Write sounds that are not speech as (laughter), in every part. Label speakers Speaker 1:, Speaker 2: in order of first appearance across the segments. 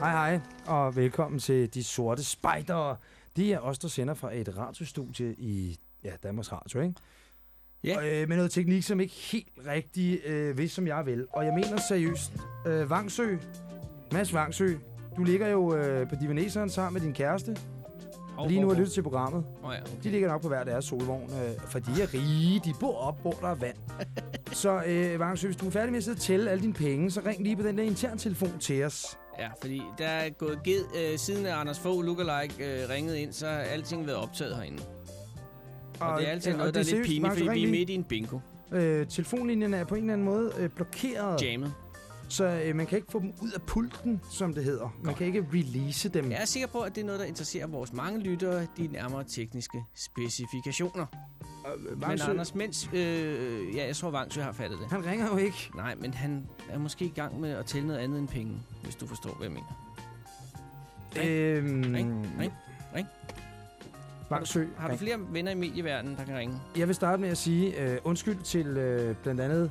Speaker 1: Hej hej, og velkommen til De Sorte Spejdere. Det er os, der sender fra et radiostudie i ja, Danmarks Radio, ikke?
Speaker 2: Ja.
Speaker 1: Og, øh, med noget teknik, som ikke helt rigtig øh, ved, som jeg vil. Og jeg mener seriøst, øh, Vangsø, Mads Vangsø, du ligger jo øh, på Divaneseren sammen med din kæreste.
Speaker 2: Hov,
Speaker 1: Lige nu har lyttet til programmet.
Speaker 2: Åh ja,
Speaker 1: De
Speaker 2: okay.
Speaker 1: ligger nok på hver deres solvogn, øh, for de er rige. De bor op, hvor der er vand. (laughs) Så øh, Vangsø, hvis du er færdig med at sidde og tælle alle dine penge, så ring lige på den der interntelefon til os.
Speaker 2: Ja, fordi der er gået ged, øh, siden Anders Fogh Lookalike øh, ringede ind, så har alting været optaget herinde. Og, og det er altid
Speaker 1: og
Speaker 2: noget, der er lidt pinligt, fordi vi er midt i en bingo.
Speaker 1: Øh, telefonlinjen er på en eller anden måde øh, blokeret,
Speaker 2: Jammet.
Speaker 1: så øh, man kan ikke få dem ud af pulten, som det hedder. Man kan ikke release dem.
Speaker 2: Jeg er sikker på, at det er noget, der interesserer vores mange lyttere, de nærmere tekniske specifikationer.
Speaker 1: Øh,
Speaker 2: Men
Speaker 1: Vangsø,
Speaker 2: Anders, mens... Øh, ja, jeg tror, Vangsø har fattet det.
Speaker 1: han ringer jo ikke.
Speaker 2: Nej, men han er måske i gang med at tælle noget andet end penge, hvis du forstår, hvad jeg mener. Ring,
Speaker 1: Øhm,
Speaker 2: ring, ring, ring.
Speaker 1: Vangsø,
Speaker 2: Har du
Speaker 1: ring.
Speaker 2: flere venner i medieverdenen, der kan ringe?
Speaker 1: Jeg vil starte med at sige øh, undskyld til øh, blandt andet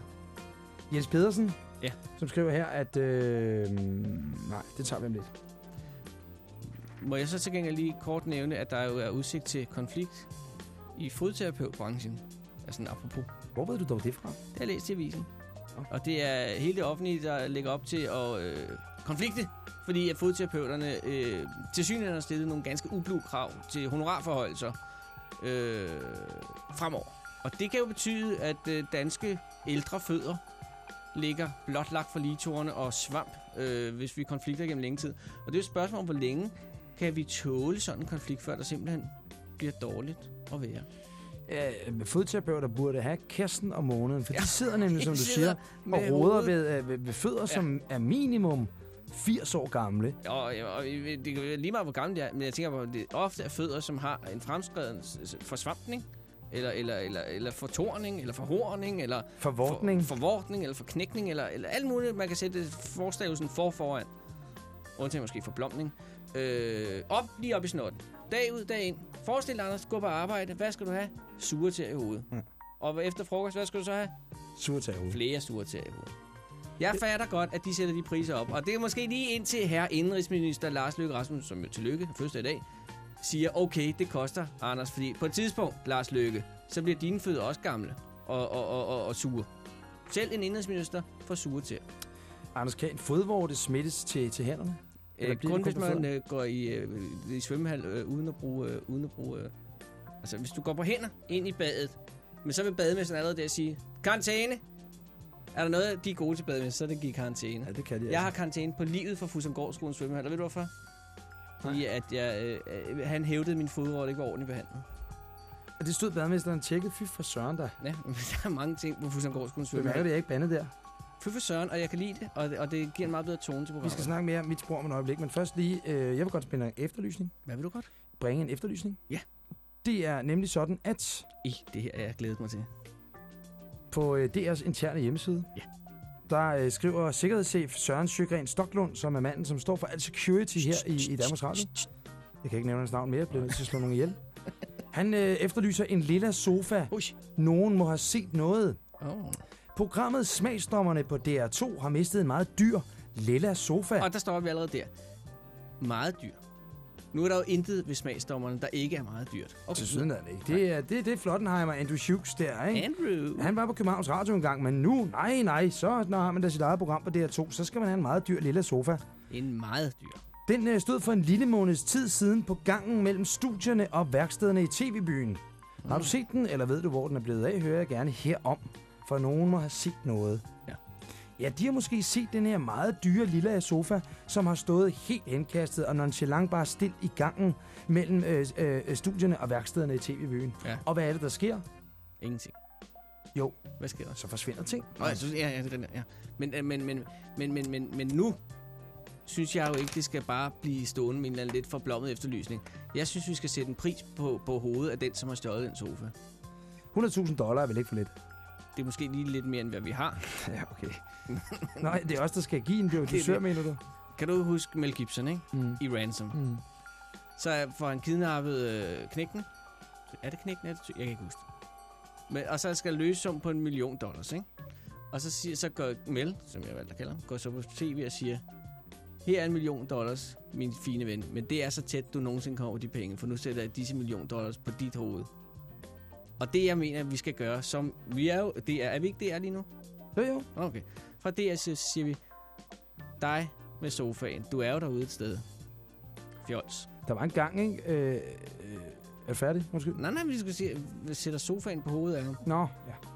Speaker 1: Jens Pedersen,
Speaker 2: Ja.
Speaker 1: som skriver her, at... Øh, nej, det tager vi om lidt.
Speaker 2: Må jeg så til gengæld lige kort nævne, at der jo er udsigt til konflikt i fodterapeutbranchen. Altså apropos.
Speaker 1: Hvor ved du dog det fra?
Speaker 2: Det har jeg læst i avisen.
Speaker 1: Nå.
Speaker 2: Og det er hele det offentlige, der lægger op til at øh, konflikte, fordi at fodterapeuterne øh, til synligheden har stillet nogle ganske ublu krav til honorarforholdelser øh, fremover. Og det kan jo betyde, at øh, danske ældre fødder ligger blotlagt for ligetårne og svamp, øh, hvis vi konflikter gennem længe tid. Og det er et spørgsmål om, hvor længe kan vi tåle sådan en konflikt, før der simpelthen bliver dårligt at være.
Speaker 1: Med fodterapeuter burde have kassen om måneden, for ja. De sidder nemlig, som
Speaker 2: De
Speaker 1: du siger, og roder ved, øh, ved, ved fødder, ja. som er minimum 80 år gamle.
Speaker 2: Og, og det kan lige meget, hvor gammel det er, men jeg tænker på, at det ofte er fødder, som har en fremskreden forsvampning, eller, eller, eller, eller fortorning, eller forhorning, eller
Speaker 1: Forvortning.
Speaker 2: For, forvortning, eller forknækning, eller, eller alt muligt. Man kan sætte forstavelsen for foran. Undtagen måske forblomning. Øh, op, lige op i snotten. Dag ud, dag ind. Forestil dig, Anders, gå på arbejde. Hvad skal du have? Sure til i hovedet.
Speaker 1: Mm.
Speaker 2: Og efter frokost, hvad skal du så have?
Speaker 1: Surtag
Speaker 2: Flere sure til i hovedet. Jeg fatter godt, at de sætter de priser op. Og det er måske lige indtil herre indrigsminister Lars Løkke Rasmussen, som jo tillykke, første i dag, siger, okay, det koster, Anders, fordi på et tidspunkt, Lars Løkke, så bliver dine fødder også gamle og, og, og, og, og sure. Selv en indrigsminister får sure til.
Speaker 1: Anders, kan en fodvorte smittes til, til hænderne? Eller
Speaker 2: Øh, kun hvis man øh, går i, øh, i svømmehal øh, uden at bruge... Øh, uden at bruge øh, altså, hvis du går på hænder ind i badet, men så vil bademesteren allerede der sige, karantæne! Er der noget, de er gode til bademester, så er det give karantæne.
Speaker 1: Ja, det kan de
Speaker 2: Jeg har karantæne på livet for Fusumgårdskolens svømmehal, og ved du hvorfor? Fordi at jeg, øh, øh, han hævdede, at min fodrolle ikke var ordentligt behandlet.
Speaker 1: Og det stod bademesteren tjekket. Fy for søren der.
Speaker 2: Ja, (laughs) men der er mange ting på
Speaker 1: mærker,
Speaker 2: svømmehal.
Speaker 1: det er ikke bandet der.
Speaker 2: Fy for søren, og jeg kan lide det, og, det- og det giver en meget bedre tone til
Speaker 1: Vi
Speaker 2: programmet.
Speaker 1: skal snakke mere om mit spor om et øjeblik, men først lige, øh, jeg vil godt spænde en efterlysning.
Speaker 2: Hvad vil du godt?
Speaker 1: Bringe en efterlysning.
Speaker 2: Ja.
Speaker 1: Det er nemlig sådan, at
Speaker 2: I, det her er jeg glædet mig til.
Speaker 1: på øh, DR's interne hjemmeside,
Speaker 2: Ja.
Speaker 1: der øh, skriver sikkerhedschef Søren Sjøgren Stoklund, som er manden, som står for al security her i, i Danmarks Radio. Jeg kan ikke nævne hans navn mere, jeg bliver nødt til at slå nogen ihjel. Han øh, efterlyser en lilla sofa.
Speaker 2: Ui.
Speaker 1: Nogen må have set noget.
Speaker 2: Oh.
Speaker 1: Programmet Smagsdommerne på DR2 har mistet en meget dyr lilla sofa.
Speaker 2: Og der står vi allerede der. Meget dyr. Nu er der jo intet ved smagsdommerne, der ikke er meget dyrt.
Speaker 1: Til syden ikke. Det er, det, det er Flottenheimer Andrew Hughes der, ikke?
Speaker 2: Andrew.
Speaker 1: Han var på Københavns Radio en gang, men nu, nej, nej, så når har man da sit eget program på DR2, så skal man have en meget dyr lille sofa.
Speaker 2: En meget dyr.
Speaker 1: Den øh, stod for en lille måneds tid siden på gangen mellem studierne og værkstederne i TV-byen. Har du set den, eller ved du, hvor den er blevet af, hører jeg gerne herom, for nogen må have set noget.
Speaker 2: Ja.
Speaker 1: Ja, de har måske set den her meget dyre lille sofa, som har stået helt indkastet og nonchalant bare stilt i gangen mellem øh, øh, studierne og værkstederne i TV-byen.
Speaker 2: Ja.
Speaker 1: Og hvad er det, der sker?
Speaker 2: Ingenting.
Speaker 1: Jo,
Speaker 2: Hvad sker der?
Speaker 1: så forsvinder ting.
Speaker 2: Nå, jeg synes, ja, ja, det er den der, ja. Men, øh, men, men, men, men, men, men nu synes jeg jo ikke, det skal bare blive stående med en eller lidt forblommet efterlysning. Jeg synes, vi skal sætte en pris på, på hovedet af den, som har stjålet den sofa.
Speaker 1: 100.000 dollar er vel ikke for lidt?
Speaker 2: Det er måske lige lidt mere, end hvad vi har. (laughs)
Speaker 1: Ja, okay. Nej, det er også der skal give en (laughs)
Speaker 2: det.
Speaker 1: mener du?
Speaker 2: Kan du huske Mel Gibson, ikke?
Speaker 1: Mm.
Speaker 2: I Ransom.
Speaker 1: Mm.
Speaker 2: Så får han kidnappet øh, knægten. Er det knægten? Er det ty- jeg kan ikke huske det. Men, og så skal løse sum på en million dollars, ikke? Og så, siger, så går Mel, som jeg valgte at kalde ham, går så på tv og siger, her er en million dollars, min fine ven, men det er så tæt, du nogensinde kommer over de penge, for nu sætter jeg disse million dollars på dit hoved. Og det, jeg mener, vi skal gøre, som vi er jo, det er, er vi ikke det er lige nu?
Speaker 1: Jo, jo.
Speaker 2: Okay. Fra det så siger vi, dig med sofaen, du er jo derude et sted. Fjols.
Speaker 1: Der var en gang, ikke? Øh, øh, er du færdig? Måske?
Speaker 2: Nej, nej, vi skal sige, vi sætter sofaen på hovedet af ham.
Speaker 1: Nå, ja.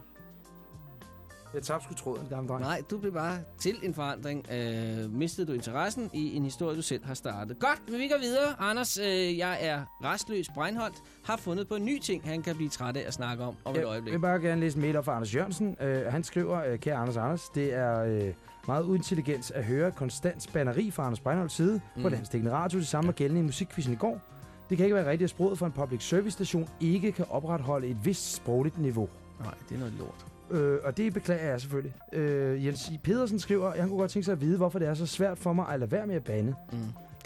Speaker 1: Jeg tabte sgu tråden, gamle dreng.
Speaker 2: Nej, du blev bare til en forandring. Øh, mistede du interessen i en historie, du selv har startet. Godt, men vi går videre. Anders, øh, jeg er restløs. Breinholt har fundet på en ny ting, han kan blive træt af at snakke om om et
Speaker 1: Jeg
Speaker 2: øjeblik.
Speaker 1: vil bare gerne læse en mail op fra Anders Jørgensen. Uh, han skriver, uh, kære Anders Anders, det er uh, meget uintelligent at høre konstant spanneri fra Anders Breinholds side mm. på. Landsdækkende Radio. Det samme var gældende i musikquizzen i går. Det kan ikke være rigtigt, at sproget for en public service station ikke kan opretholde et vist sprogligt niveau.
Speaker 2: Nej, det er noget lort.
Speaker 1: Øh, og det beklager jeg selvfølgelig. Øh, Jens I. Pedersen skriver, at han kunne godt tænke sig at vide, hvorfor det er så svært for mig at lade være med at bande.
Speaker 2: Mm.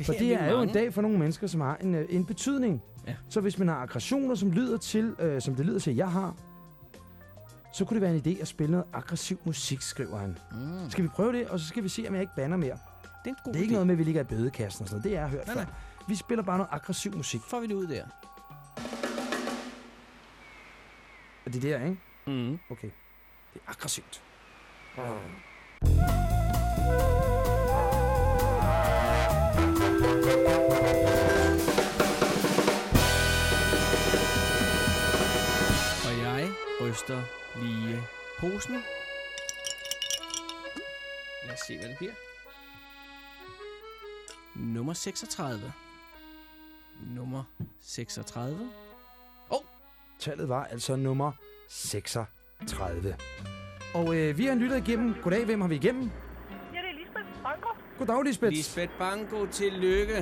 Speaker 1: For
Speaker 2: vi
Speaker 1: det er jo en dag for nogle mennesker, som har en, øh, en betydning.
Speaker 2: Ja.
Speaker 1: Så hvis man har aggressioner, som lyder til, øh, som det lyder til, jeg har, så kunne det være en idé at spille noget aggressiv musik, skriver han.
Speaker 2: Mm.
Speaker 1: Skal vi prøve det, og så skal vi se, om jeg ikke banner mere.
Speaker 2: Det er
Speaker 1: Det er ikke
Speaker 2: idé.
Speaker 1: noget med, at vi ligger i bødekassen og sådan noget. Det har jeg hørt
Speaker 2: Nej,
Speaker 1: før.
Speaker 2: nej.
Speaker 1: Vi spiller bare noget aggressiv musik.
Speaker 2: Får vi det ud der?
Speaker 1: Og det er der, ikke?
Speaker 2: Mm.
Speaker 1: Okay. Det er aggressivt.
Speaker 2: Og jeg ryster lige posen. Lad os se, hvad det bliver. Nummer 36. Nummer 36.
Speaker 1: Tallet var altså nummer 36. Og øh, vi har lyttet igennem. Goddag, hvem har vi igennem?
Speaker 3: Ja, det er Lisbeth Franco.
Speaker 1: Goddag, Lisbeth.
Speaker 2: Lisbeth Bango, tillykke.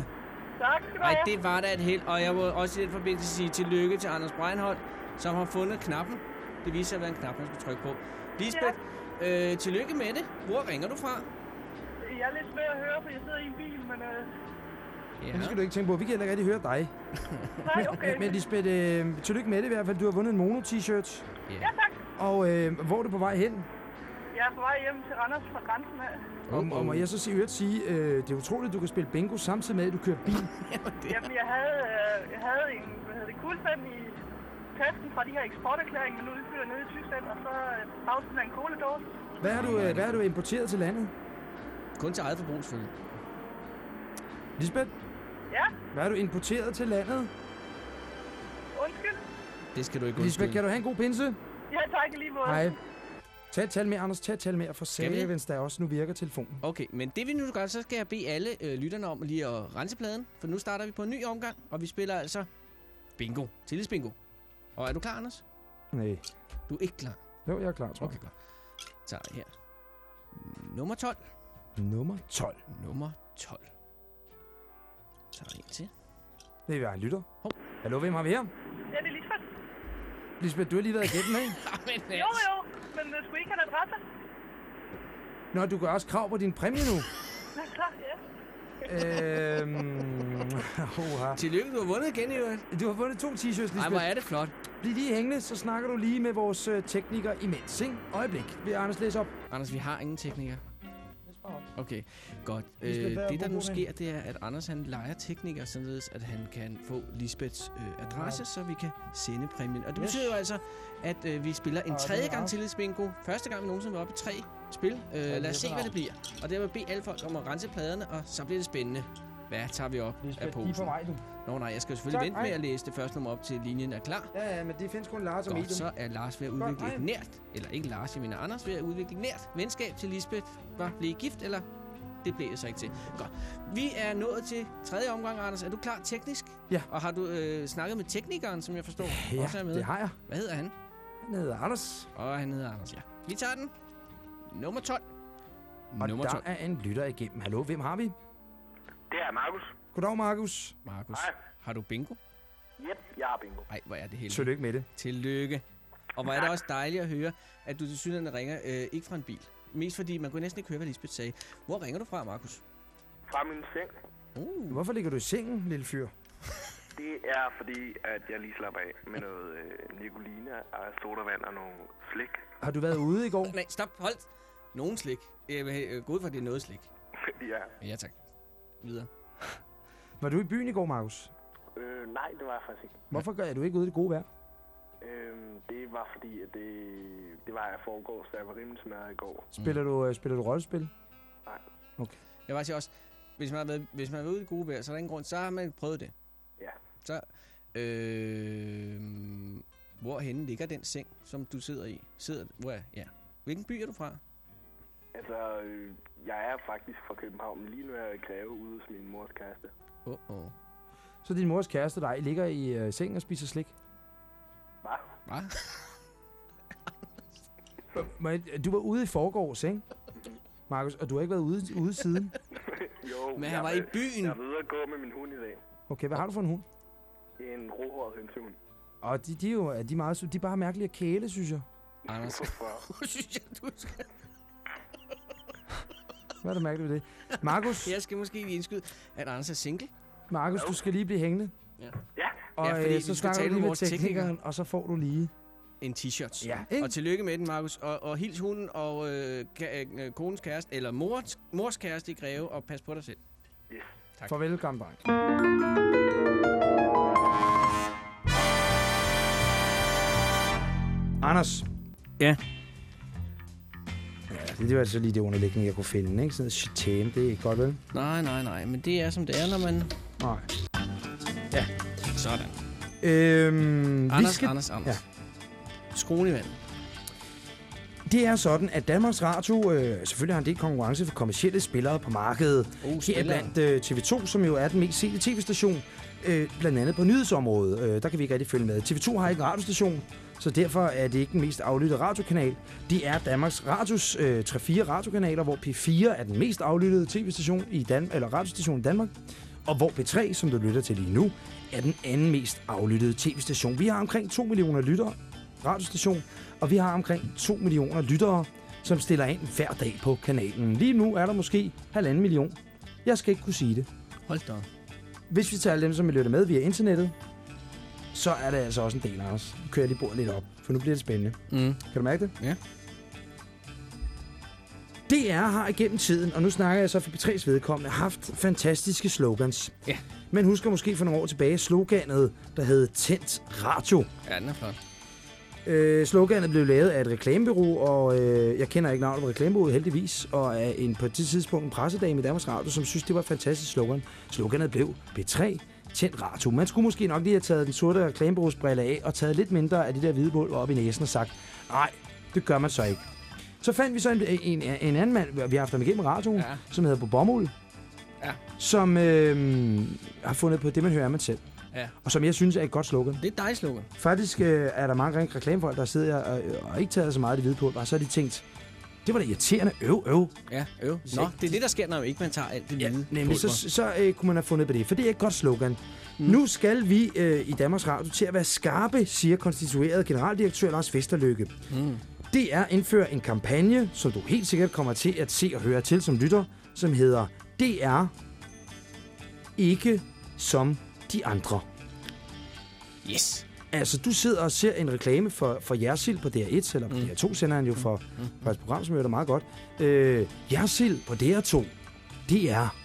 Speaker 3: Tak skal du
Speaker 2: Ej,
Speaker 3: have.
Speaker 2: det var da et held. Og jeg må også i den forbindelse sige tillykke til Anders Breinholt, som har fundet knappen. Det viser sig at være en knap, man skal trykke på. Lisbeth, øh, tillykke med det. Hvor ringer du fra?
Speaker 3: Jeg er lidt svær at høre, for jeg sidder i en bil, men... Øh,
Speaker 2: Ja.
Speaker 1: Det skal du ikke tænke på. Vi kan heller ikke rigtig høre dig.
Speaker 3: nej, (laughs) okay.
Speaker 1: Men Lisbeth, øh, tillykke med det i hvert fald. Du har vundet en mono-t-shirt.
Speaker 2: ja.
Speaker 3: Ja, tak.
Speaker 1: Og øh, hvor er du på vej hen?
Speaker 3: Jeg er på vej hjem til Randers fra grænsen af.
Speaker 1: Og, og må jeg så sige, øvrigt sige, øh, det er utroligt, at du kan spille bingo samtidig med, at du kører bil. (laughs)
Speaker 3: Jamen, jeg havde, øh, jeg havde en, hvad hedder det, kuglepen i tasken fra de her eksporterklæringer, men nu udfylder jeg nede i Tyskland, og så øh, jeg en kugledåse.
Speaker 1: Hvad har du, øh, hvad har du importeret til landet?
Speaker 2: Kun til eget forbrug, selvfølgelig.
Speaker 1: Lisbeth,
Speaker 3: Ja,
Speaker 1: hvad har du importeret til landet?
Speaker 3: undskyld.
Speaker 2: Det skal du ikke
Speaker 1: Lisbeth,
Speaker 2: undskylde.
Speaker 1: kan du have en god pinse?
Speaker 3: Ja, tak lige måde.
Speaker 1: Hej. Tag et tal med, Anders. Tag et tal med,
Speaker 2: vi det?
Speaker 1: savens, der også nu virker telefonen.
Speaker 2: Okay, men det vi nu gør, så skal jeg bede alle øh, lytterne om lige at rense pladen, for nu starter vi på en ny omgang, og vi spiller altså bingo. Tillidsbingo. Og er du klar, Anders?
Speaker 1: Nej.
Speaker 2: Du er ikke klar.
Speaker 1: Jo, jeg er klar, tror
Speaker 2: Okay, godt. Så her. Nummer 12.
Speaker 1: jeg. Nummer 12.
Speaker 2: Nummer 12. Så er der en til.
Speaker 1: Det er vi en lytter.
Speaker 2: Hov.
Speaker 1: Hallo, hvem har vi her?
Speaker 3: Ja, det er Lisbeth.
Speaker 1: Lisbeth, du har lige været igennem, ikke? (laughs)
Speaker 3: Jo, jo, men øh, skulle ikke have en adresse?
Speaker 1: Nå, du gør også krav på din præmie nu.
Speaker 3: Ja, klar, ja.
Speaker 1: øhm, (laughs) oha.
Speaker 2: Tillykke, du har vundet igen i øvrigt.
Speaker 1: Du har vundet to t-shirts,
Speaker 2: Ej, hvor
Speaker 1: Lisbeth.
Speaker 2: er det flot.
Speaker 1: Bliv lige hængende, så snakker du lige med vores øh, tekniker imens, ikke? Øjeblik. Vil Anders læse op?
Speaker 2: Anders, vi har ingen tekniker. Okay, godt. Øh, det, der nu sker, det er, at Anders han leger tekniker, således at han kan få Lisbeths øh, adresse, så vi kan sende præmien. Og det
Speaker 1: Yes.
Speaker 2: betyder jo altså, at øh, vi spiller en tredje gang tillidsbingo. Første gang vi nogensinde var oppe i tre spil. Øh, lad os se, hvad det bliver. Og der vil bede alle folk om at rense pladerne, og så bliver det spændende. Hvad tager vi op af
Speaker 1: Lisbeth, er
Speaker 2: posen?
Speaker 1: på vej, du.
Speaker 2: Nå nej, jeg skal selvfølgelig
Speaker 1: Tak,
Speaker 2: vente med at læse det første nummer op til linjen er klar.
Speaker 1: Ja, ja, men det findes kun Lars og
Speaker 2: Godt,
Speaker 1: medium.
Speaker 2: så er Lars ved at
Speaker 1: Godt,
Speaker 2: udvikle
Speaker 1: hej.
Speaker 2: et nært, eller ikke Lars, jeg mener Anders, ved at udvikle nært venskab til Lisbeth. Var blive gift, eller? Det blev jeg så ikke til. Godt. Vi er nået til tredje omgang, Anders. Er du klar teknisk?
Speaker 1: Ja.
Speaker 2: Og har du øh, snakket med teknikeren, som jeg forstår
Speaker 1: Ja,
Speaker 2: også er med?
Speaker 1: det har jeg.
Speaker 2: Hvad hedder han?
Speaker 1: Han hedder Anders.
Speaker 2: Og han hedder Anders, ja. Vi tager den. Nummer 12.
Speaker 1: Og
Speaker 2: Nummer
Speaker 1: der
Speaker 2: 12.
Speaker 1: er en lytter igennem. Hallo, hvem har vi?
Speaker 4: Det er Markus.
Speaker 1: Goddag, Markus.
Speaker 2: Markus,
Speaker 4: Hej.
Speaker 2: har du bingo?
Speaker 4: Yep, jeg har bingo.
Speaker 2: Nej, hvor er det heldigt.
Speaker 1: Tillykke med det.
Speaker 2: Tillykke. Og hvor er det også dejligt at høre, at du til synligheden ringer øh, ikke fra en bil. Mest fordi, man kunne næsten ikke høre, hvad Lisbeth sagde. Hvor ringer du fra, Markus?
Speaker 4: Fra min seng.
Speaker 2: Uh,
Speaker 1: Hvorfor ligger du i sengen, lille fyr?
Speaker 4: Det er fordi, at jeg lige slapper af med noget øh, Nicolina og sodavand og nogle slik.
Speaker 1: Har du været ude i går?
Speaker 2: Nej, stop, hold. Nogen slik. Øh, ud fra, at det er noget slik. (laughs)
Speaker 4: ja.
Speaker 2: Ja, tak. Videre. (laughs)
Speaker 1: Var du i byen i går, Markus?
Speaker 4: Øh, nej, det var jeg faktisk ikke.
Speaker 1: Hvorfor gør du ikke ude i det gode vejr?
Speaker 4: Øhm, det var fordi, at det, det var jeg foregår, så jeg var rimelig smadret i går.
Speaker 1: Spiller, du, øh, spiller du rollespil?
Speaker 2: Jeg vil sige også, hvis man har været, hvis man har været ude i det gode vejr, så er der ingen grund, så har man prøvet det.
Speaker 4: Ja.
Speaker 2: Så, øh, hvorhenne ligger den seng, som du sidder i? Sidder, hvor er, ja. Hvilken by er du fra?
Speaker 4: Altså, øh, jeg er faktisk fra København, men lige nu er jeg i Greve ude hos min mors kæreste.
Speaker 2: Åh, oh, oh.
Speaker 1: Så din mors kæreste dig ligger i øh, sengen og spiser slik?
Speaker 4: Hvad?
Speaker 2: Hvad? (laughs)
Speaker 1: Men, du var ude i forgårs, ikke? Markus, og du har ikke været ude, ude siden? (laughs)
Speaker 4: Jo,
Speaker 2: Men
Speaker 4: jeg
Speaker 2: han var i byen.
Speaker 4: Jeg er ude at gå med min hund i dag.
Speaker 1: Okay, hvad har du for en hund?
Speaker 4: En rohåret hønsehund.
Speaker 1: Og de, de, er jo de er meget, de er bare mærkelige at kæle, synes jeg.
Speaker 2: Anders,
Speaker 4: Hvorfor?
Speaker 2: hvor (laughs) synes jeg, du skal...
Speaker 1: Hvad er der mærkeligt ved det? Markus, (laughs)
Speaker 2: Jeg skal måske lige indskyde, at Anders er single.
Speaker 1: Markus, du skal lige blive hængende.
Speaker 2: Ja.
Speaker 4: Ja,
Speaker 1: Og
Speaker 2: Ja, fordi
Speaker 1: øh,
Speaker 2: vi
Speaker 1: så
Speaker 2: skal
Speaker 1: snakker du
Speaker 2: med
Speaker 1: lige med
Speaker 2: vores tekniker.
Speaker 1: teknikeren, og så får du lige...
Speaker 2: En t-shirt.
Speaker 1: Ja, ikke?
Speaker 2: Og tillykke med den, Markus. Og, og hils hunden og øh, ka- øh, konens kæreste, eller mors, mors kæreste i Greve, og pas på dig selv.
Speaker 4: yes.
Speaker 2: Tak.
Speaker 1: Farvel, gamle dreng. Anders.
Speaker 2: Ja.
Speaker 1: Ja, det, det var altså lige det underliggende, jeg kunne finde, ikke? Sådan noget shitame, det er ikke godt, vel?
Speaker 2: Nej, nej, nej, men det er som det er, når man...
Speaker 1: Nej.
Speaker 2: Sådan.
Speaker 1: Øhm,
Speaker 2: Anders,
Speaker 1: vi skal...
Speaker 2: Anders, Anders.
Speaker 1: Ja.
Speaker 2: Ja. Skruen i vand.
Speaker 1: Det er sådan, at Danmarks Radio øh, selvfølgelig har en del konkurrence for kommercielle spillere på markedet.
Speaker 2: Oh,
Speaker 1: Her blandt øh, TV2, som jo er den mest sete tv-station, øh, blandt andet på nyhedsområdet. Øh, der kan vi ikke rigtig følge med. TV2 har ikke en radiostation, så derfor er det ikke den mest aflyttede radiokanal. Det er Danmarks Radios øh, 3-4 radiokanaler, hvor P4 er den mest aflyttede tv-station i Dan eller radiostation i Danmark. Og hvor P3, som du lytter til lige nu, er den anden mest aflyttede tv-station. Vi har omkring 2 millioner lyttere radiostation, og vi har omkring 2 millioner lyttere, som stiller ind hver dag på kanalen. Lige nu er der måske halvanden million. Jeg skal ikke kunne sige det.
Speaker 2: Hold da.
Speaker 1: Hvis vi tager dem, som lytter med via internettet, så er det altså også en del af os. Nu kører jeg lige bordet lidt op, for nu bliver det spændende.
Speaker 2: Mm.
Speaker 1: Kan du mærke det?
Speaker 2: Ja.
Speaker 1: DR har igennem tiden, og nu snakker jeg så for P3's vedkommende, haft fantastiske slogans.
Speaker 2: Ja.
Speaker 1: Men husker måske for nogle år tilbage sloganet, der hed Tændt Radio.
Speaker 2: Ja, den er flot.
Speaker 1: Øh, sloganet blev lavet af et reklamebureau, og øh, jeg kender ikke navnet på reklamebureauet heldigvis, og af en på det tidspunkt en pressedame i Danmarks Radio, som synes, det var et fantastisk slogan. Sloganet blev B3 Tændt Radio. Man skulle måske nok lige have taget den sorte reklamebureausbrille af, og taget lidt mindre af de der hvide bål op i næsen og sagt, nej, det gør man så ikke. Så fandt vi så en, en, en anden mand, vi har haft ham igennem radioen,
Speaker 2: Ja.
Speaker 1: som hedder Bo Bomuld,
Speaker 2: Ja.
Speaker 1: som øh, har fundet på det, man hører, man selv.
Speaker 2: Ja.
Speaker 1: Og som jeg synes er et godt slogan.
Speaker 2: Det er dig, slogan.
Speaker 1: Faktisk øh, er der mange rent reklamefolk, der sidder og, og ikke tager så meget af det hvide på, og så har de tænkt, det var da irriterende, øv, øv.
Speaker 2: Ja, øv. Nå, det er det, der sker, når ikke man tager alt det
Speaker 1: Ja,
Speaker 2: hvide
Speaker 1: nemlig, så,
Speaker 2: pulver.
Speaker 1: så øh, kunne man have fundet på det, for det er et godt slogan. Mm. Nu skal vi øh, i Danmarks Radio til at være skarpe, siger konstitueret generaldirektør Lars Vesterlykke.
Speaker 2: Mm.
Speaker 1: Det er at indføre en kampagne, som du helt sikkert kommer til at se og høre til som lytter, som hedder DR ikke som de andre.
Speaker 2: Yes.
Speaker 1: Altså, du sidder og ser en reklame for, for Jersild på DR1, eller på
Speaker 2: Mm.
Speaker 1: DR2 sender han jo for, for et program, som hører meget godt. Øh, Jersild på DR2, det er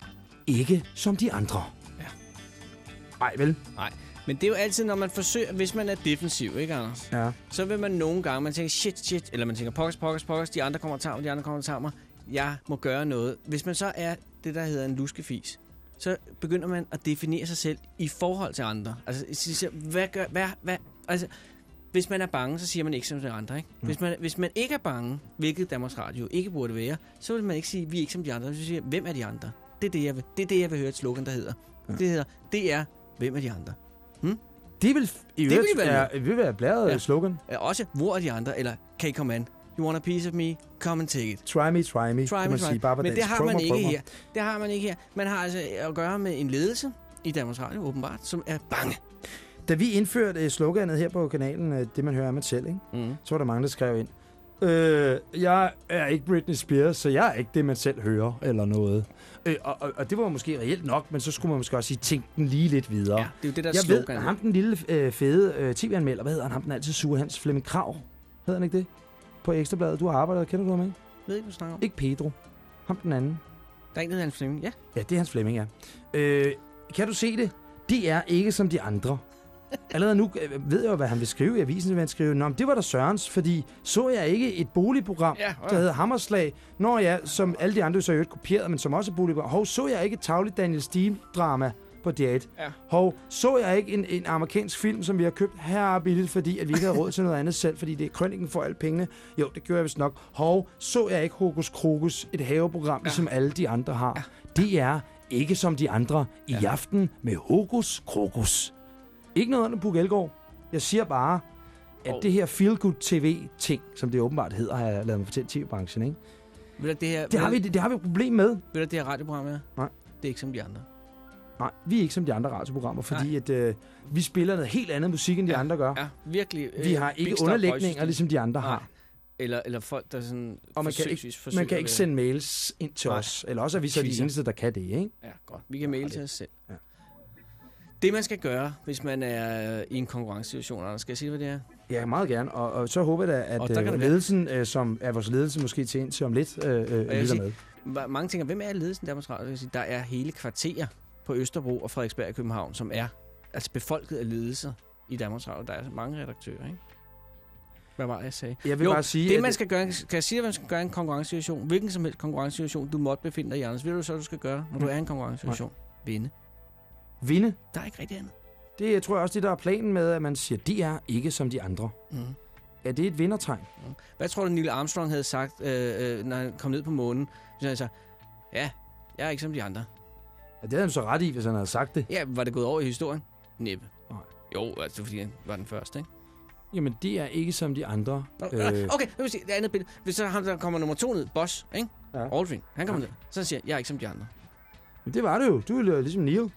Speaker 1: ikke som de andre.
Speaker 2: Ja.
Speaker 1: Ej, vel?
Speaker 2: Nej, men det er jo altid, når man forsøger, hvis man er defensiv, ikke Anders?
Speaker 1: Ja.
Speaker 2: Så vil man nogle gange, man tænker, shit, shit, eller man tænker, pokkers, pokkers, pokkers, de andre kommer og tager mig, de andre kommer og tager mig. Jeg må gøre noget. Hvis man så er det, der hedder en luskefis, så begynder man at definere sig selv i forhold til andre. Altså, hvad gør, hvad, hvad, altså, hvis man er bange, så siger man ikke som de andre, ikke? Hvis man, hvis man ikke er bange, hvilket Danmarks Radio ikke burde være, så vil man ikke sige, vi er ikke som de andre. Så siger, hvem er de andre? Det er det, jeg vil, det er det, jeg vil høre et slogan, der hedder. Ja. Det hedder, det er, hvem er de andre?
Speaker 1: Det vil i
Speaker 2: Det
Speaker 1: øvrigt
Speaker 2: vil være
Speaker 1: vil være blæret
Speaker 2: Ja.
Speaker 1: slogan.
Speaker 2: Også, hvor er de andre? Eller, kan I komme an? You want a piece of me? Come and take it.
Speaker 1: Try me, try me,
Speaker 2: Try me,
Speaker 1: man
Speaker 2: try.
Speaker 1: sige. Bare
Speaker 2: Men det har
Speaker 1: Prøv
Speaker 2: man ikke
Speaker 1: prøv mig.
Speaker 2: her. Det har man ikke her. Man har altså at gøre med en ledelse i Danmarks Radio, åbenbart, som er bange.
Speaker 1: Da vi indførte øh, sloganet her på kanalen, øh, det man hører er man selv, ikke?
Speaker 2: Mm.
Speaker 1: så var der mange, der skrev ind. Øh, jeg er ikke Britney Spears, så jeg er ikke det, man selv hører, eller noget. Øh, og, og, og det var måske reelt nok, men så skulle man måske også sige, tænk den lige lidt videre.
Speaker 2: Ja, det er jo det, der er
Speaker 1: jeg
Speaker 2: slogan.
Speaker 1: ved, ham den lille øh, fede øh, tv-anmelder, hvad hedder han? Ham den altid sure, Hans Flemming Krav. Hedder han ikke det? På Ekstrabladet. Du har arbejdet, kender du ham ikke?
Speaker 2: ved ikke, hvad du snakker om?
Speaker 1: Ikke Pedro. Ham den anden.
Speaker 2: Der er en, der Hans Flemming. Ja.
Speaker 1: Ja, det er Hans Flemming, ja. Øh, kan du se det? De er ikke som de andre. (laughs) Allerede nu øh, ved jeg jo, hvad han vil skrive i avisen. Vil han skrive, Nå, men det var der Sørens, fordi så jeg ikke et boligprogram,
Speaker 2: Ja,
Speaker 1: der hedder Hammerslag. Når jeg, som alle de andre så jo kopieret, men som også er boligprogram. Hov, så jeg ikke et tagligt Daniel Steele-drama på D8.
Speaker 2: Ja.
Speaker 1: Hov, så jeg ikke en, en amerikansk film, som vi har købt her billigt, fordi at vi ikke havde råd til noget andet selv, fordi det er krønningen for alle pengene. Jo, det gjorde jeg vist nok. Hov, så jeg ikke Hokus Krokus, et haveprogram, ja. som alle de andre har. Ja. Det er ikke som de andre i ja. aften med Hokus Krokus. Ikke noget under Puk Elgård. Jeg siger bare, at
Speaker 2: Og-
Speaker 1: det her feel-good tv-ting, som det åbenbart hedder, har jeg lavet mig fortælle tv-branchen, ikke?
Speaker 2: Ved du, det her,
Speaker 1: Det har, vi, det, det har vi et problem med.
Speaker 2: ved du, det her radioprogram er?
Speaker 1: Nej.
Speaker 2: Det er ikke som de andre.
Speaker 1: Nej, vi er ikke som de andre radioprogrammer, fordi at, øh, vi spiller noget helt andet musik, end de
Speaker 2: Ja.
Speaker 1: andre gør.
Speaker 2: Ja, virkelig.
Speaker 1: Vi
Speaker 2: øh,
Speaker 1: har ikke underlægninger, ligesom de andre
Speaker 2: Nej.
Speaker 1: har.
Speaker 2: Eller, eller folk, der sådan
Speaker 1: Og man kan ikke, man kan ikke sende mails ind til
Speaker 2: Nej.
Speaker 1: os. Eller også er vi så de eneste, der kan det, ikke?
Speaker 2: Ja, godt. Vi kan maile til os selv.
Speaker 1: Ja.
Speaker 2: Det, man skal gøre, hvis man er i en konkurrencesituation, Anders, skal jeg sige, hvad det er?
Speaker 1: Ja, meget gerne. Og, og så håber jeg da, at øh, ledelsen, øh, som er vores ledelse måske til ind til om lidt, øh, øh, lytter
Speaker 2: sige-
Speaker 1: med.
Speaker 2: Ma- Mange tænker, hvem er ledelsen der Der er hele kvarterer på Østerbro og Frederiksberg i København, som er altså befolket af ledelser i Danmarks Radio. Der er mange redaktører, ikke? Hvad var det, jeg sagde?
Speaker 1: Jeg vil
Speaker 2: Jo,
Speaker 1: bare sige,
Speaker 2: Det,
Speaker 1: at
Speaker 2: man skal gøre, kan jeg sige, at man skal gøre i en konkurrencesituation, hvilken som helst konkurrencesituation, du måtte befinde dig i, Anders, ved du så, du skal gøre, når du er i en konkurrencesituation? Vinde.
Speaker 1: vinde,
Speaker 2: Der er ikke rigtig andet.
Speaker 1: det er, tror jeg også det, der er planen med, at man siger, de er ikke som de andre.
Speaker 2: Mm.
Speaker 1: Ja, det er et vindertegn.
Speaker 2: Hvad tror du, Neil Armstrong havde sagt, øh, øh, når han kom ned på månen? Hvis han sagde, ja, jeg er ikke som de andre.
Speaker 1: Ja, det havde han så ret i, hvis han havde sagt det.
Speaker 2: Ja, var det gået over i historien? Næppe.
Speaker 1: Nej.
Speaker 2: Jo, altså fordi han var den første, ikke?
Speaker 1: Jamen, de er ikke som de andre. Øh,
Speaker 2: Okay, jeg vil sige, det andet billede. Hvis så ham, der kommer nummer to ned, Boss, ikke?
Speaker 1: Ja.
Speaker 2: Aldrin, han kommer
Speaker 1: Ja.
Speaker 2: ned. Så siger jeg, er ikke som de andre.
Speaker 1: men det var det jo. Du er ligesom Neil.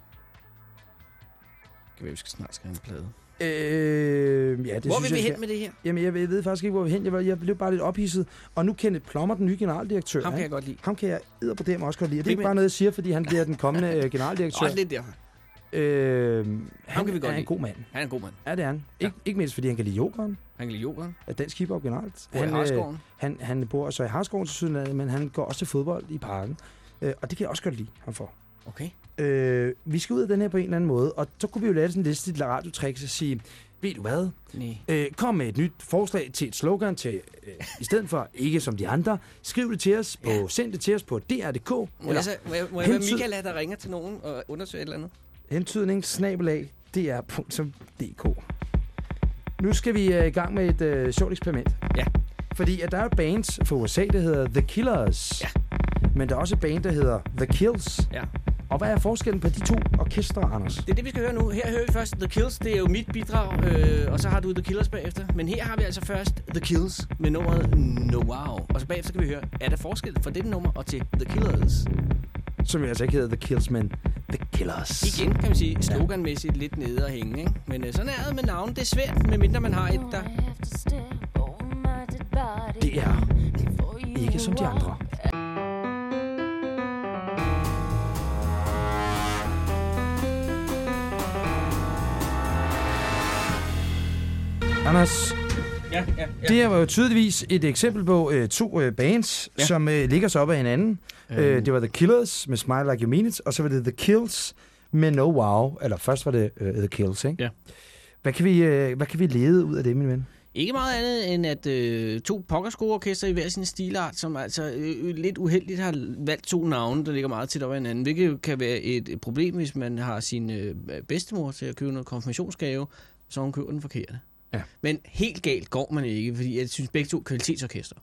Speaker 2: Kan vi, vi skal snart skrive en plade.
Speaker 1: Øh, ja, det
Speaker 2: Hvor
Speaker 1: synes
Speaker 2: vil vi
Speaker 1: jeg,
Speaker 2: hen med det her?
Speaker 1: Jamen, jeg ved, jeg ved faktisk ikke, hvor vi hen. Jeg, jeg blev bare lidt ophidset. Og nu Kenneth Plummer, den nye generaldirektør.
Speaker 2: Ham kan jeg godt lide.
Speaker 1: Ham kan jeg edder på dem også godt lide. Og Det er ikke bare noget, jeg siger, fordi han bliver den kommende øh, (laughs) generaldirektør.
Speaker 2: Også lidt derfor.
Speaker 1: Øh, han
Speaker 2: kan vi godt
Speaker 1: er en
Speaker 2: lide.
Speaker 1: god mand.
Speaker 2: Han er en god mand.
Speaker 1: Ja, det er han.
Speaker 2: Ja.
Speaker 1: Ikke, ikke mindst, fordi han kan lide yogaen.
Speaker 2: Han kan lide yogaen.
Speaker 1: Af dansk hiphop generelt.
Speaker 2: Bor
Speaker 1: han,
Speaker 2: Harskoven.
Speaker 1: han, han bor så i Harskoven til Sydlandet, men han går også til fodbold i parken. Øh, og det kan jeg også godt lide ham for.
Speaker 2: Okay.
Speaker 1: Øh, vi skal ud af den her på en eller anden måde, og så kunne vi jo lave sådan en liste til radiotricks og sige, ved du hvad,
Speaker 2: Nej.
Speaker 1: øh, kom med et nyt forslag til et slogan til, øh, i stedet for ikke som de andre, skriv det til os på,
Speaker 2: Ja.
Speaker 1: send det til os på dr.dk,
Speaker 2: Må
Speaker 1: eller
Speaker 2: jeg, så, må jeg, må jeg være
Speaker 1: hentyd-
Speaker 2: Michael, der ringer til nogen og undersøger et eller andet?
Speaker 1: hentydning snabelag dr.dk. Nu skal vi øh, i gang med et øh, sjovt eksperiment.
Speaker 2: Ja.
Speaker 1: Fordi at der er bands fra USA, der hedder The Killers.
Speaker 2: Ja.
Speaker 1: Men der er også et band, der hedder The Kills.
Speaker 2: Ja.
Speaker 1: Og hvad er forskellen på de to orkestre, Anders?
Speaker 2: Det er det, vi skal høre nu. Her hører vi først The Kills. Det er jo mit bidrag, øh, og så har du The Killers bagefter. Men her har vi altså først The Kills med nummeret No Wow. Og så bagefter skal vi høre, er der forskel fra dette nummer og til The Killers?
Speaker 1: Som jo altså ikke hedder The Kills, men The Killers.
Speaker 2: Igen kan man sige, sloganmæssigt lidt nede og hænge, ikke? Men øh, sådan er det med navn. Det er svært, medmindre man har et, der...
Speaker 1: Det er ikke som de andre. Anders,
Speaker 2: Ja, ja,
Speaker 1: det her var jo tydeligvis et eksempel på øh, to øh, bands,
Speaker 2: Ja.
Speaker 1: ja. som øh, ligger så op ad hinanden. Øh, det var The Killers med Smile Like You Mean It, og så var det The Kills med No Wow. Eller først var det øh, The Kills, ikke?
Speaker 2: Ja.
Speaker 1: Hvad kan, vi, øh, hvad kan vi lede ud af det, min ven?
Speaker 2: Ikke meget andet end at øh, to pokkerskoorkester i hver sin stilart, som altså øh, lidt uheldigt har valgt to navne, der ligger meget tæt op ad hinanden, hvilket kan være et, et problem, hvis man har sin øh, bedstemor til at købe noget konfirmationsgave, så hun køber den forkerte.
Speaker 1: Ja.
Speaker 2: Men helt galt går man ikke, fordi jeg synes begge to er kvalitetsorkester.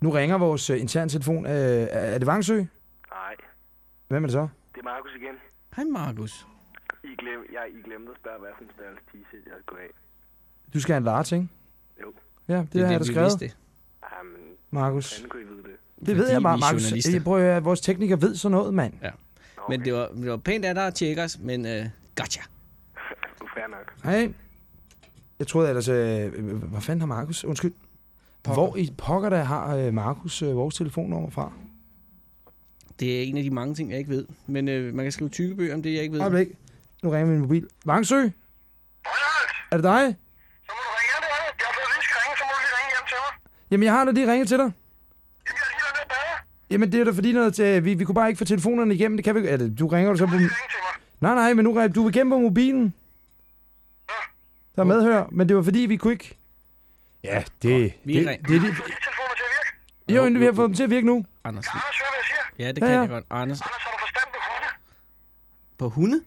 Speaker 1: Nu ringer vores øh, interne telefon. Øh, er det Vangsø?
Speaker 4: Nej,
Speaker 1: Hvem er det så?
Speaker 4: det er Markus igen.
Speaker 2: Hej Markus.
Speaker 4: I, glem, jeg, I glemte at spørge, hvad for en størrelse t-shirt jeg skulle have.
Speaker 1: Du skal have en large, ikke?
Speaker 4: Jo.
Speaker 1: Ja, det, det har jeg da
Speaker 2: vi
Speaker 1: skrevet,
Speaker 2: vidste.
Speaker 4: Jamen,
Speaker 1: Markus.
Speaker 4: hvordan kunne I vide det?
Speaker 1: Det ved
Speaker 2: Fordi
Speaker 1: jeg bare,
Speaker 2: er
Speaker 1: Markus. Jeg prøver at høre, vores tekniker ved sådan noget, mand.
Speaker 4: Nå,
Speaker 2: Men det var, det var pænt af dig at tjekke os, men øh, gotcha.
Speaker 4: Uh, (laughs) fair nok.
Speaker 1: Hej. Jeg troede ellers... Øh, øh, hvad fanden har Markus? Undskyld.
Speaker 2: Pokker.
Speaker 1: Hvor i pokker der har øh, Markus øh, vores telefonnummer fra?
Speaker 2: Det er en af de mange ting, jeg ikke ved. Men øh, man kan skrive tykkebøger om det, jeg ikke ved.
Speaker 1: Øjeblik. Nu ringer min mobil. Vangsø? Er det dig?
Speaker 5: Så må du ringe hjem til mig. Jeg har fået skal ringe, så må du lige ringe hjem til mig.
Speaker 1: Jamen, jeg har da lige ringet til dig.
Speaker 5: Jamen, jeg er lige været.
Speaker 1: Jamen, det er da fordi noget til... Vi, vi kunne bare ikke få telefonerne igennem. Det kan vi... Er det, du ringer du så på...
Speaker 5: Mig.
Speaker 1: Nej, nej, men nu du igennem på mobilen. Der er medhør, men det var fordi, vi kunne ikke... Ja, det...
Speaker 2: Vi
Speaker 1: det,
Speaker 2: ring-
Speaker 1: det, det,
Speaker 5: De telefoner til at virke.
Speaker 1: jo, vi har fået dem til at virke nu.
Speaker 2: Anders.
Speaker 5: Kan Anders høre, hvad jeg siger?
Speaker 2: Ja, det kan
Speaker 1: ja.
Speaker 2: jeg godt. Anders.
Speaker 5: Anders, har du forstand på hunde?
Speaker 2: På hunde?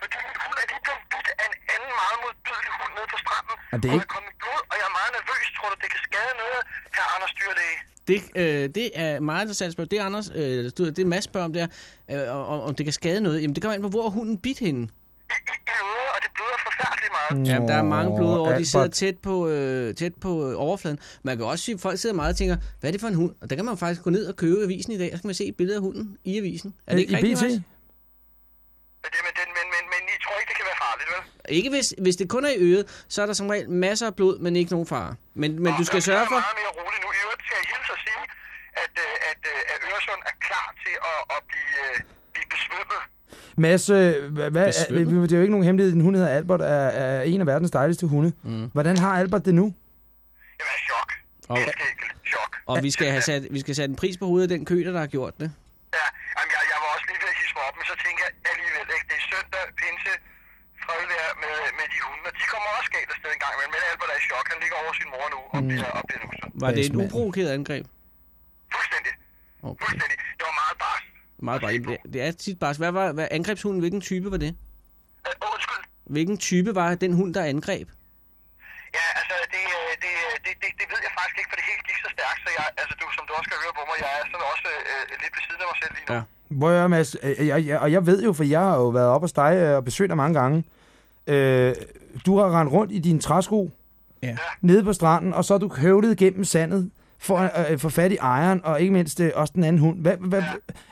Speaker 5: Fordi min hund er lige blevet bidt af en anden meget modbydelig hund nede på stranden.
Speaker 1: Er det
Speaker 5: Og
Speaker 1: ikke-
Speaker 5: der er kommet blod, og jeg er meget nervøs. Tror du, det kan skade noget, her Anders dyrlæge?
Speaker 2: Det, øh, det er meget interessant spørgsmål. Det er Anders, øh, det er Mads spørger om det er, øh, om, om det kan skade noget. Jamen, det kommer an på, hvor hunden bidt hende.
Speaker 5: I, i, i og det bløder.
Speaker 2: Ja, der er mange blodår, de
Speaker 1: Albert.
Speaker 2: sidder tæt på, øh, tæt på øh, overfladen. Man kan også sige, at folk sidder meget og tænker, hvad er det for en hund? Og der kan man faktisk gå ned og købe avisen i dag, og så kan man se et billede af hunden i avisen. Er det ikke
Speaker 1: I
Speaker 2: rigtigt,
Speaker 1: BT?
Speaker 2: Mads?
Speaker 5: Men, det, men, den, men, men, men I tror ikke, det kan være farligt, vel?
Speaker 2: Ikke hvis, hvis det kun er i øret, så er der som regel masser af blod, men ikke nogen fare. Men, men du skal
Speaker 5: Nå,
Speaker 2: sørge
Speaker 5: Jeg
Speaker 2: for...
Speaker 5: er meget mere rolig nu. I øvrigt skal jeg hilse at sige, at, øh, at, øh, at Øresund er klar til at, at blive, øh, blive besvømmet.
Speaker 1: Mads, øh, hvad, hvad,
Speaker 2: Besvømmet?
Speaker 1: er, det er jo ikke nogen hemmelighed, din hund hedder Albert, er, er en af verdens dejligste hunde.
Speaker 2: Mm.
Speaker 1: Hvordan har Albert det nu?
Speaker 5: Jeg er i chok.
Speaker 2: Og,
Speaker 5: chok.
Speaker 2: og vi, skal have sat, vi skal sætte en pris på hovedet af den køter, der har gjort det.
Speaker 5: Ja, jamen, jeg, jeg var også lige ved at hisse mig op, men så tænker jeg alligevel, ikke? det er søndag, pinse, fredvejr med, med de hunde, og de kommer også galt afsted en gang, men men Albert er i chok. Han ligger over sin mor nu og bliver, og bliver nuset.
Speaker 2: Var det et uprovokeret angreb?
Speaker 5: Fuldstændig.
Speaker 2: Okay.
Speaker 5: Fuldstændig. Det var meget bars.
Speaker 2: Meget bare. Det, det er tit bare. Hvad var hvad, angrebshunden? Hvilken type var det?
Speaker 5: Uh, undskyld.
Speaker 2: Hvilken type var den hund, der angreb?
Speaker 5: Ja, altså, det, øh, det, det, det, det ved jeg faktisk ikke, for det hele gik så stærkt, så jeg, altså, du, som du også kan høre på mig, jeg er sådan også øh, lidt ved siden af mig selv lige nu.
Speaker 2: Ja.
Speaker 1: Hvor jeg, Mads, øh, jeg, jeg, og jeg ved jo, for jeg har jo været op hos dig øh, og besøgt dig mange gange. Øh, du har rendt rundt i dine træsko
Speaker 2: Ja.
Speaker 1: nede på stranden, og så er du høvlet gennem sandet for at øh, få fat i ejeren, og ikke mindst øh, også den anden hund. Hvad, hvad,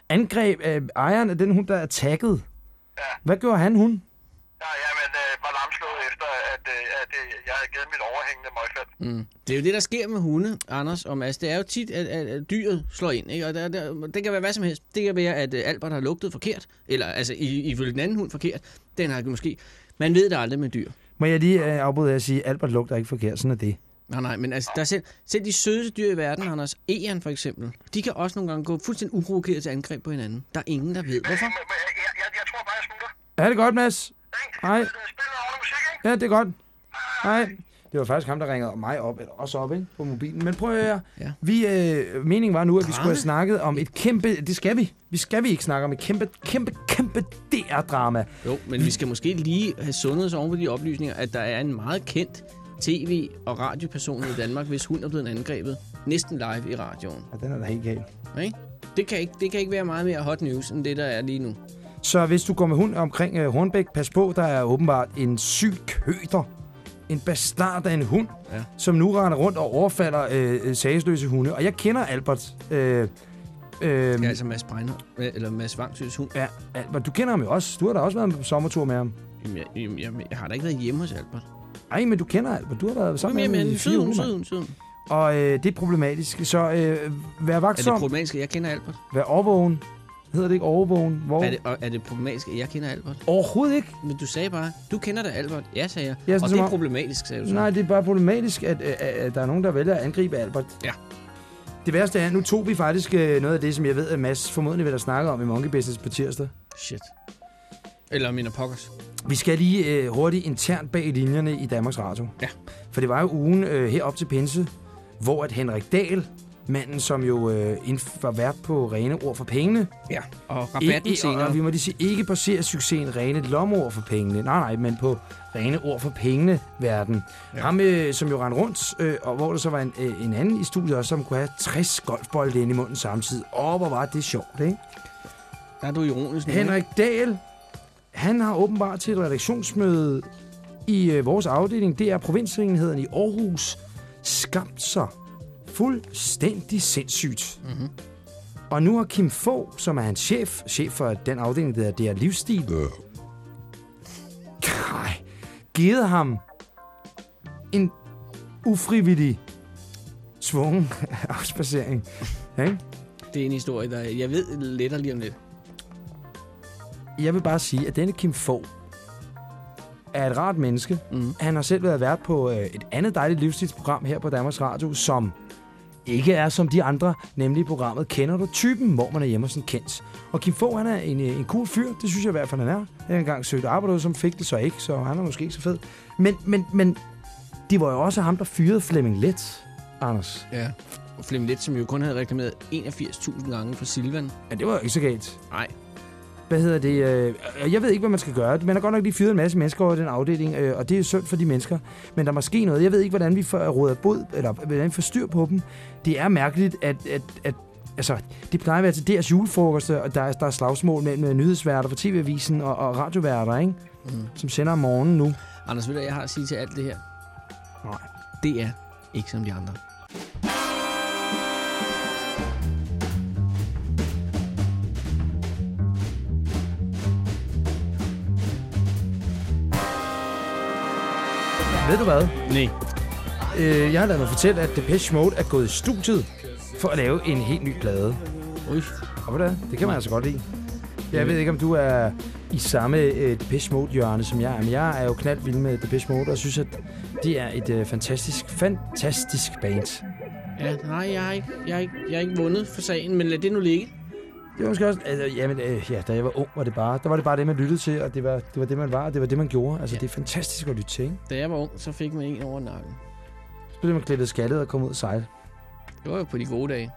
Speaker 1: angreb øh, ejeren af den hund, der er tagget?
Speaker 5: Ja.
Speaker 1: Hvad gjorde han, hun?
Speaker 5: Ja, jamen, øh, var lamslået efter, at, øh, at øh, jeg havde givet mit overhængende møgfald.
Speaker 2: Mm. Det er jo det, der sker med hunde, Anders og Mads. Det er jo tit, at, at, at dyret slår ind. Ikke? Og der, der, det kan være hvad som helst. Det kan være, at øh, Albert har lugtet forkert. Eller altså, i- ifølge den anden hund forkert. Den har måske... Man ved det aldrig med dyr.
Speaker 1: Må jeg lige øh, afbryde og sige, Albert lugter ikke forkert, sådan er det.
Speaker 2: Nej, nej, men altså, der er selv, selv de sødeste dyr i verden, Anders, egern for eksempel, de kan også nogle gange gå fuldstændig uprovokeret til angreb på hinanden. Der er ingen, der ved, hvorfor.
Speaker 5: Jeg, jeg, jeg tror bare, jeg smutter.
Speaker 1: Er det godt, Mads? Hej. Ja, det er godt. Hej. Det var faktisk ham, der ringede mig op, eller også op, ikke? På mobilen. Men prøv at høre.
Speaker 2: Ja.
Speaker 1: Vi, øh, meningen var nu, at vi skulle have snakket om et kæmpe... Det skal vi. Vi skal vi ikke snakke om et kæmpe, kæmpe, kæmpe DR-drama.
Speaker 2: Jo, men vi skal måske lige have sundet os oven på de oplysninger, at der er en meget kendt tv- og radioperson i Danmark, hvis hun er blevet angrebet næsten live i radioen.
Speaker 1: Ja, den er da helt galt.
Speaker 2: Ikke? Det, kan ikke, det kan ikke være meget mere hot news, end det, der er lige nu.
Speaker 1: Så hvis du går med hund omkring øh, Hornbæk, pas på, der er åbenbart en syg køter. En bastard af en hund,
Speaker 2: Ja.
Speaker 1: som nu render rundt og overfalder øh, sagsløse hunde. Og jeg kender Albert. Øh, øh,
Speaker 2: er altså Mads Breinholt, eller Mads Vangsøs hund.
Speaker 1: ja, Albert, du kender ham jo også. Du har da også været på sommertur med ham.
Speaker 2: Jamen, jeg, jamen, jeg, jeg har da ikke været hjemme hos Albert.
Speaker 1: Ej, men du kender Albert. Du har været sammen
Speaker 2: Jamen,
Speaker 1: med ham i fire
Speaker 2: sød
Speaker 1: uger.
Speaker 2: sød hund.
Speaker 1: Og øh, det er problematisk. Så øh, vær
Speaker 2: Er
Speaker 1: vagtsom.
Speaker 2: det problematisk, at jeg kender Albert?
Speaker 1: Vær overvågen. Hedder det ikke overvågen? Hvor?
Speaker 2: Er det, er det problematisk, at jeg kender Albert?
Speaker 1: Overhovedet ikke.
Speaker 2: Men du sagde bare, du kender da Albert. Ja, sagde jeg.
Speaker 1: Ja,
Speaker 2: og det er problematisk, sagde du så.
Speaker 1: Nej, det er bare problematisk, at, at, at der er nogen, der vælger at angribe Albert.
Speaker 2: Ja.
Speaker 1: Det værste er, nu tog vi faktisk øh, noget af det, som jeg ved, at Mads formodentlig vil have snakket om i Monkey Business på tirsdag.
Speaker 2: Shit. Eller mina pokkers.
Speaker 1: Vi skal lige øh, hurtigt internt bag linjerne i Danmarks Radio.
Speaker 2: Ja.
Speaker 1: For det var jo ugen øh, herop til Pinse, hvor at Henrik Dahl, manden som jo øh, var vært på Rene Ord for Pengene,
Speaker 2: Ja, og rabatten
Speaker 1: ikke,
Speaker 2: senere.
Speaker 1: og vi må lige sige, ikke baserer succesen rene lommeord for pengene. Nej, nej, men på rene ord for pengene verden. Ja. Ham, øh, som jo rendte rundt, øh, og hvor der så var en, øh, en anden i studiet også, som kunne have 60 golfbolde ind i munden samtidig. Åh, hvor var det sjovt, ikke?
Speaker 2: Der er du ironisk nu.
Speaker 1: Henrik Dahl, han har åbenbart til et redaktionsmøde i øh, vores afdeling, det er provinsenheden i Aarhus, skabt sig fuldstændig sindssygt.
Speaker 2: Mm-hmm.
Speaker 1: Og nu har Kim Fogh, som er hans chef, chef for den afdeling, der hedder DR Livsstil, nej, givet ham en ufrivillig svungen (laughs) afspacering. Ikke?
Speaker 2: Det er en historie, der jeg ved letter lige om lidt.
Speaker 1: Jeg vil bare sige, at denne Kim Fogh er et rart menneske.
Speaker 2: Mm.
Speaker 1: Han har selv været vært på øh, et andet dejligt livsstilsprogram her på Danmarks Radio, som ikke er som de andre, nemlig programmet Kender du typen, hvor man er hjemme en kendt. Og Kim Fogh, han er en, øh, en cool fyr, det synes jeg i hvert fald, han er. Har engang søgt arbejde, som fik det så ikke, så han er måske ikke så fed. Men, men, men det var jo også ham, der fyrede Flemming Let, Anders.
Speaker 2: Ja. Og Flemming Let, som jo kun havde reklameret 81.000 gange for Silvan.
Speaker 1: Ja, det var jo ikke så galt.
Speaker 2: Nej.
Speaker 1: Hvad hedder det? Øh, jeg ved ikke, hvad man skal gøre. Man har godt nok lige fyret en masse mennesker over den afdeling, øh, og det er synd for de mennesker. Men der må ske noget. Jeg ved ikke, hvordan vi får rådet bod, eller hvordan vi får styr på dem. Det er mærkeligt, at, at, at altså, det plejer at være til deres julefrokost, og der, er- der er slagsmål mellem nyhedsværter fra TV-avisen og, og radioværter, ikke?
Speaker 2: Mm.
Speaker 1: som sender om morgenen nu.
Speaker 2: Anders, ved du, hvad jeg har at sige til alt det her?
Speaker 1: Nej.
Speaker 2: Det er ikke som de andre.
Speaker 1: Ved du hvad?
Speaker 2: Nej.
Speaker 1: Øh, jeg har ladet mig fortælle, at Depeche Mode er gået i studiet for at lave en helt ny plade.
Speaker 2: Ui.
Speaker 1: Og det Det kan man altså godt lide. Jeg ved ikke, om du er i samme øh, Depeche Mode-hjørne, som jeg er, men jeg er jo knald vild med Depeche Mode, og synes, at det er et øh, fantastisk, fantastisk band.
Speaker 2: Ja, nej, jeg har, ikke, jeg, har ikke, jeg har ikke vundet for sagen, men lad det nu ligge.
Speaker 1: Det var måske også, altså, jamen, øh, ja, da jeg var ung, var det bare, der var det bare det, man lyttede til, og det var det, var det man var, og det var det, man gjorde. Altså,
Speaker 2: Ja.
Speaker 1: det er fantastisk at lytte til, ikke?
Speaker 2: Da jeg var ung, så fik man en over nakken.
Speaker 1: Så blev man klættet skaldet og kom ud og sejle.
Speaker 2: Det var jo på de gode dage.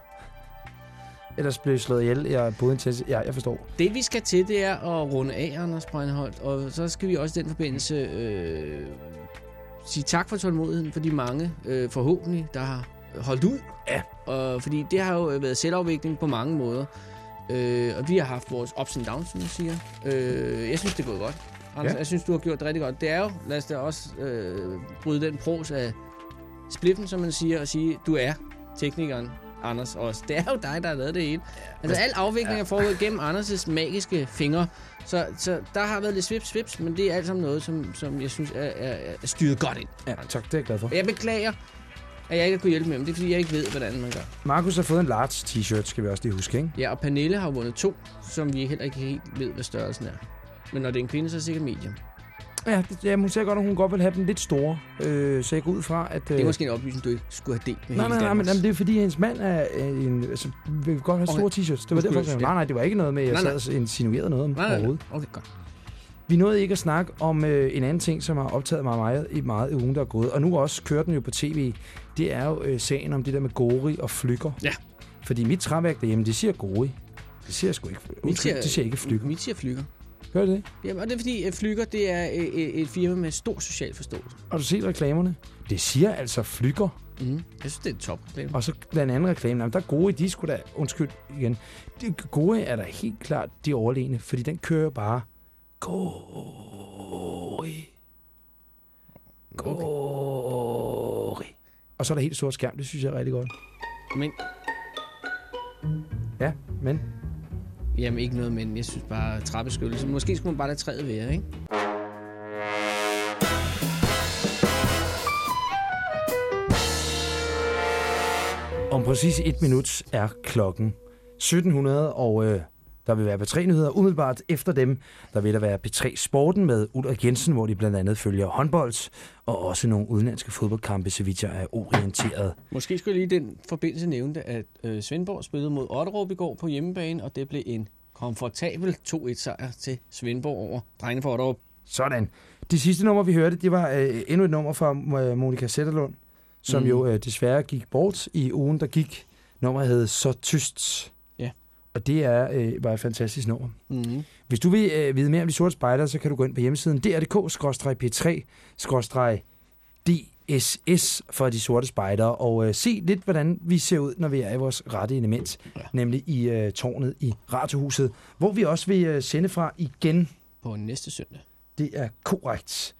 Speaker 1: Ellers blev jeg slået ihjel, jeg boede intens. Ja, jeg forstår.
Speaker 2: Det vi skal til, det er at runde af, Anders Breinholt. Og så skal vi også i den forbindelse øh, sige tak for tålmodigheden for de mange, øh, forhåbentlig, der har holdt ud.
Speaker 1: Ja.
Speaker 2: Og, fordi det har jo været selvafvikling på mange måder. Øh, og vi har haft vores ups and downs, som du siger. Øh, jeg synes, det er gået godt. Anders,
Speaker 1: Ja.
Speaker 2: jeg synes, du har gjort det rigtig godt. Det er jo, lad os da også øh, bryde den pros af spliffen, som man siger, og sige, du er teknikeren, Anders også. Det er jo dig, der har lavet det hele. Altså, al afvikling er foregået gennem Anders' magiske fingre. Så, så der har været lidt svips, svips, men det er alt sammen noget, som, som jeg synes er, er, er styret godt ind.
Speaker 1: Ja, tak, det er jeg glad for.
Speaker 2: Jeg beklager, at jeg ikke har kunne hjælpe med dem. Det er, fordi jeg ikke ved, hvordan man gør.
Speaker 1: Markus har fået en large t-shirt, skal vi også lige huske, ikke?
Speaker 2: Ja, og Pernille har vundet to, som vi heller ikke helt ved, hvad størrelsen er. Men når det er en kvinde, så er det sikkert medium.
Speaker 1: Ja, det, ja hun ser godt, at hun godt vil have den lidt store. Øh, så jeg går ud fra, at... Øh,
Speaker 2: Det er måske en oplysning, du ikke skulle have delt med
Speaker 1: Nej, nej, nej, men jamen, det er fordi, hendes mand er, er en... Altså, vil godt have
Speaker 2: Okay.
Speaker 1: store t-shirts. Det var derfor, jeg sagde, nej, nej, det var ikke noget med, at jeg
Speaker 2: Nej, nej.
Speaker 1: sad og insinuerede noget om
Speaker 2: Nej, nej, nej.
Speaker 1: overhovedet.
Speaker 2: Okay, godt.
Speaker 1: Vi nåede ikke at snakke om øh, en anden ting, som har optaget mig meget i, meget i ugen, der er gået. Og nu også kører den jo på tv. Det er jo øh, sagen om det der med Gori og Flykker.
Speaker 2: Ja.
Speaker 1: Fordi mit træværk derhjemme, det siger Gori. Det siger sgu ikke. Undskyld, det siger ikke Flykker.
Speaker 2: Mit siger flykker.
Speaker 1: Gør det?
Speaker 2: Jamen, og det er fordi, at Flykker, det er øh, øh, et firma med stor social forståelse.
Speaker 1: Har du set reklamerne? Det siger altså Flykker.
Speaker 2: Mm. Jeg synes, det er et top reklame.
Speaker 1: Og så den anden reklame, jamen, der er gode, de skulle da, undskyld igen, de gode er da helt klart de overlegne, fordi den kører bare Gori. Gori. Og så er der helt stor skærm, det synes jeg er rigtig godt.
Speaker 2: Men,
Speaker 1: Ja, men
Speaker 2: jamen ikke noget, men jeg synes bare trappeskyldelse. Måske skulle man bare lade træet være, ikke?
Speaker 1: om præcis et minut er klokken 1700, og øh, der vil være P3-nyheder. Umiddelbart efter dem, der vil der være P3 Sporten med Ulrik Jensen, hvor de blandt andet følger håndbold, og også nogle udenlandske fodboldkampe, så vidt jeg er orienteret.
Speaker 2: Måske skulle jeg lige den forbindelse nævne, at øh, Svendborg spillede mod Otterup i går på hjemmebane, og det blev en komfortabel 2-1-sejr til Svendborg over drengene for Otterup.
Speaker 1: Sådan. Det sidste nummer, vi hørte, det var øh, endnu et nummer fra øh, Monika Sætterlund, som
Speaker 2: mm.
Speaker 1: jo øh, desværre gik bort i ugen, der gik. Nummeret hed Så Tyst. Og det er øh, bare et fantastisk nummer.
Speaker 2: Mm-hmm.
Speaker 1: Hvis du vil øh, vide mere om de sorte spejder, så kan du gå ind på hjemmesiden drdk-p3-dss for de sorte spejder og øh, se lidt, hvordan vi ser ud, når vi er i vores rette element, ja. nemlig i øh, tårnet i Radiohuset, hvor vi også vil øh, sende fra igen.
Speaker 2: På næste søndag.
Speaker 1: Det er korrekt.